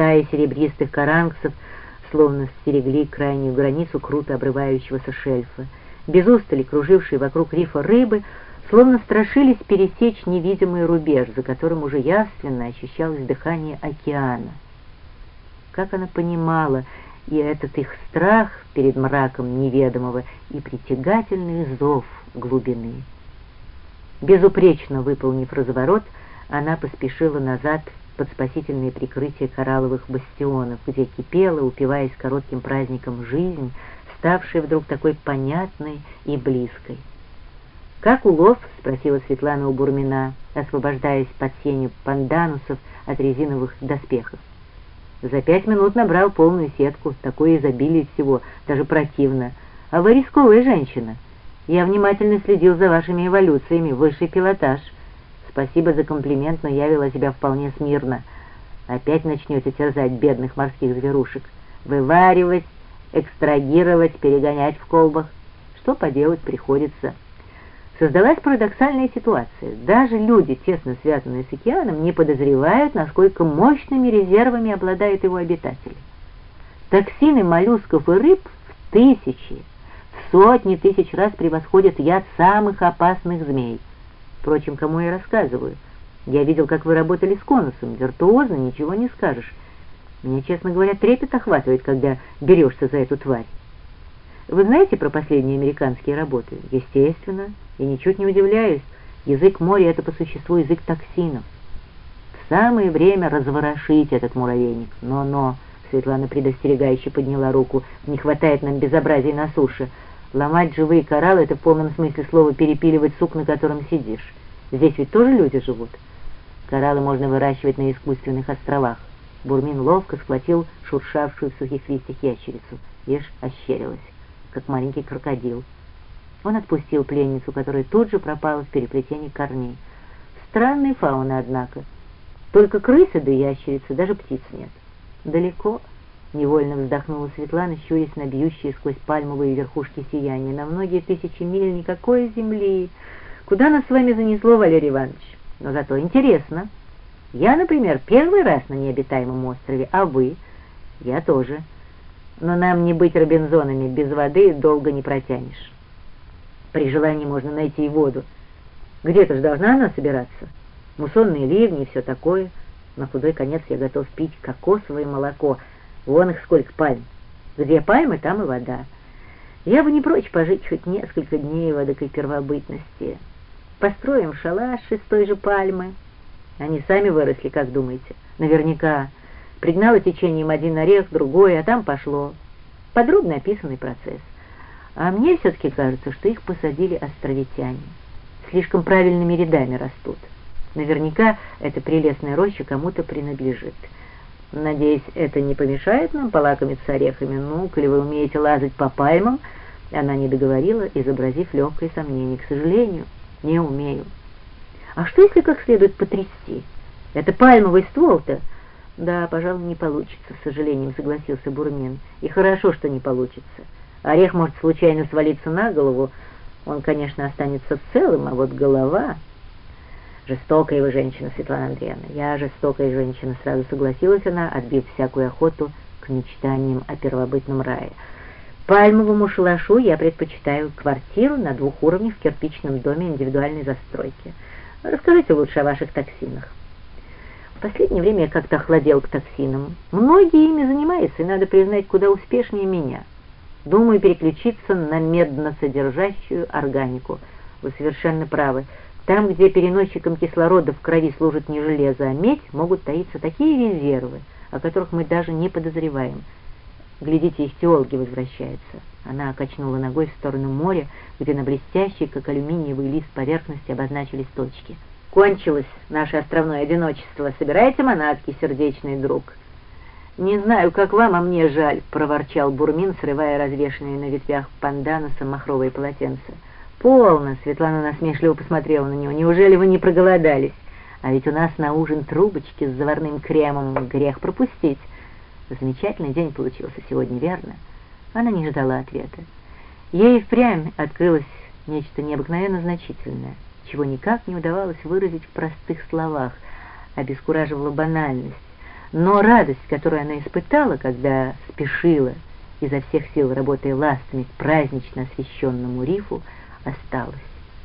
Стаи серебристых каранксов словно стерегли крайнюю границу круто обрывающегося шельфа. Без устали кружившие вокруг рифа рыбы словно страшились пересечь невидимый рубеж, за которым уже явственно ощущалось дыхание океана. Как она понимала и этот их страх перед мраком неведомого, и притягательный зов глубины. Безупречно выполнив разворот, она поспешила назад под спасительное прикрытие коралловых бастионов, где кипела, упиваясь коротким праздником жизнь, ставшая вдруг такой понятной и близкой. «Как улов?» — спросила Светлана у Бурмина, освобождаясь под сенью панданусов от резиновых доспехов. За пять минут набрал полную сетку, такое изобилие всего, даже противно. А вы рисковая женщина. Я внимательно следил за вашими эволюциями, высший пилотаж. Спасибо за комплимент, но я вела себя вполне смирно. Опять начнете терзать бедных морских зверушек. Вываривать, экстрагировать, перегонять в колбах. Что поделать приходится. Создалась парадоксальная ситуация. Даже люди, тесно связанные с океаном, не подозревают, насколько мощными резервами обладают его обитатели. Токсины моллюсков и рыб в тысячи, в сотни тысяч раз превосходят яд самых опасных змей. Впрочем, кому я рассказываю? Я видел, как вы работали с конусом, виртуозно, ничего не скажешь. Меня, честно говоря, трепет охватывает, когда берешься за эту тварь. Вы знаете про последние американские работы? Естественно, и ничуть не удивляюсь. Язык моря — это по существу язык токсинов. В самое время разворошить этот муравейник. Но-но, Светлана предостерегающе подняла руку, не хватает нам безобразий на суше. Ломать живые кораллы — это в полном смысле слова перепиливать сук, на котором сидишь. Здесь ведь тоже люди живут. Кораллы можно выращивать на искусственных островах. Бурмин ловко схватил шуршавшую в сухих листьях ящерицу. Ешь ощерилась как маленький крокодил. Он отпустил пленницу, которая тут же пропала в переплетении корней. Странная фауна, однако. Только крысы да ящерицы, даже птиц нет. Далеко, невольно вздохнула Светлана, щурясь на бьющие сквозь пальмовые верхушки сияния. На многие тысячи миль никакой земли. Куда нас с вами занесло, Валерий Иванович? Но зато интересно. Я, например, первый раз на необитаемом острове, а вы? Я тоже но нам не быть Робинзонами, без воды долго не протянешь. При желании можно найти и воду. Где-то же должна она собираться. Муссонные ливни и все такое. На худой конец я готов пить кокосовое молоко. Вон их сколько пальм. Где пальмы, там и вода. Я бы не прочь пожить хоть несколько дней в эдакой первобытности. Построим шалаш из той же пальмы. Они сами выросли, как думаете? Наверняка пригнало течением один орех, другой, а там пошло. Подробно описанный процесс. А мне все-таки кажется, что их посадили островитяне. Слишком правильными рядами растут. Наверняка эта прелестная роща кому-то принадлежит. Надеюсь, это не помешает нам полакомиться орехами. Ну, коли вы умеете лазать по пальмам, она не договорила, изобразив легкое сомнение. К сожалению, не умею. А что, если как следует потрясти? Это пальмовый ствол-то «Да, пожалуй, не получится», — с сожалением согласился Бурмин. «И хорошо, что не получится. Орех может случайно свалиться на голову. Он, конечно, останется целым, а вот голова...» «Жестокая вы женщина, Светлана Андреевна. Я жестокая женщина», — сразу согласилась она, отбив всякую охоту к мечтаниям о первобытном рае. «Пальмовому шалашу я предпочитаю квартиру на двух уровнях в кирпичном доме индивидуальной застройки. Расскажите лучше о ваших токсинах». В последнее время я как-то охладел к токсинам. Многие ими занимаются, и, надо признать, куда успешнее меня. Думаю переключиться на медно-содержащую органику. Вы совершенно правы. Там, где переносчиком кислорода в крови служит не железо, а медь, могут таиться такие резервы, о которых мы даже не подозреваем. Глядите, их теологи возвращаются. Она качнула ногой в сторону моря, где на блестящей, как алюминиевый лист поверхности обозначились точки — Кончилось наше островное одиночество. Собирайте манатки, сердечный друг. «Не знаю, как вам, а мне жаль», — проворчал Бурмин, срывая развешенные на ветвях панданоса махровые полотенца. «Полно!» — Светлана насмешливо посмотрела на него. «Неужели вы не проголодались? А ведь у нас на ужин трубочки с заварным кремом. Грех пропустить. Замечательный день получился сегодня, верно?» Она не ждала ответа. Ей впрямь открылось нечто необыкновенно значительное — чего никак не удавалось выразить в простых словах, обескураживала банальность. но радость, которую она испытала, когда спешила, изо всех сил работая ластами к празднично освещенному рифу, осталась.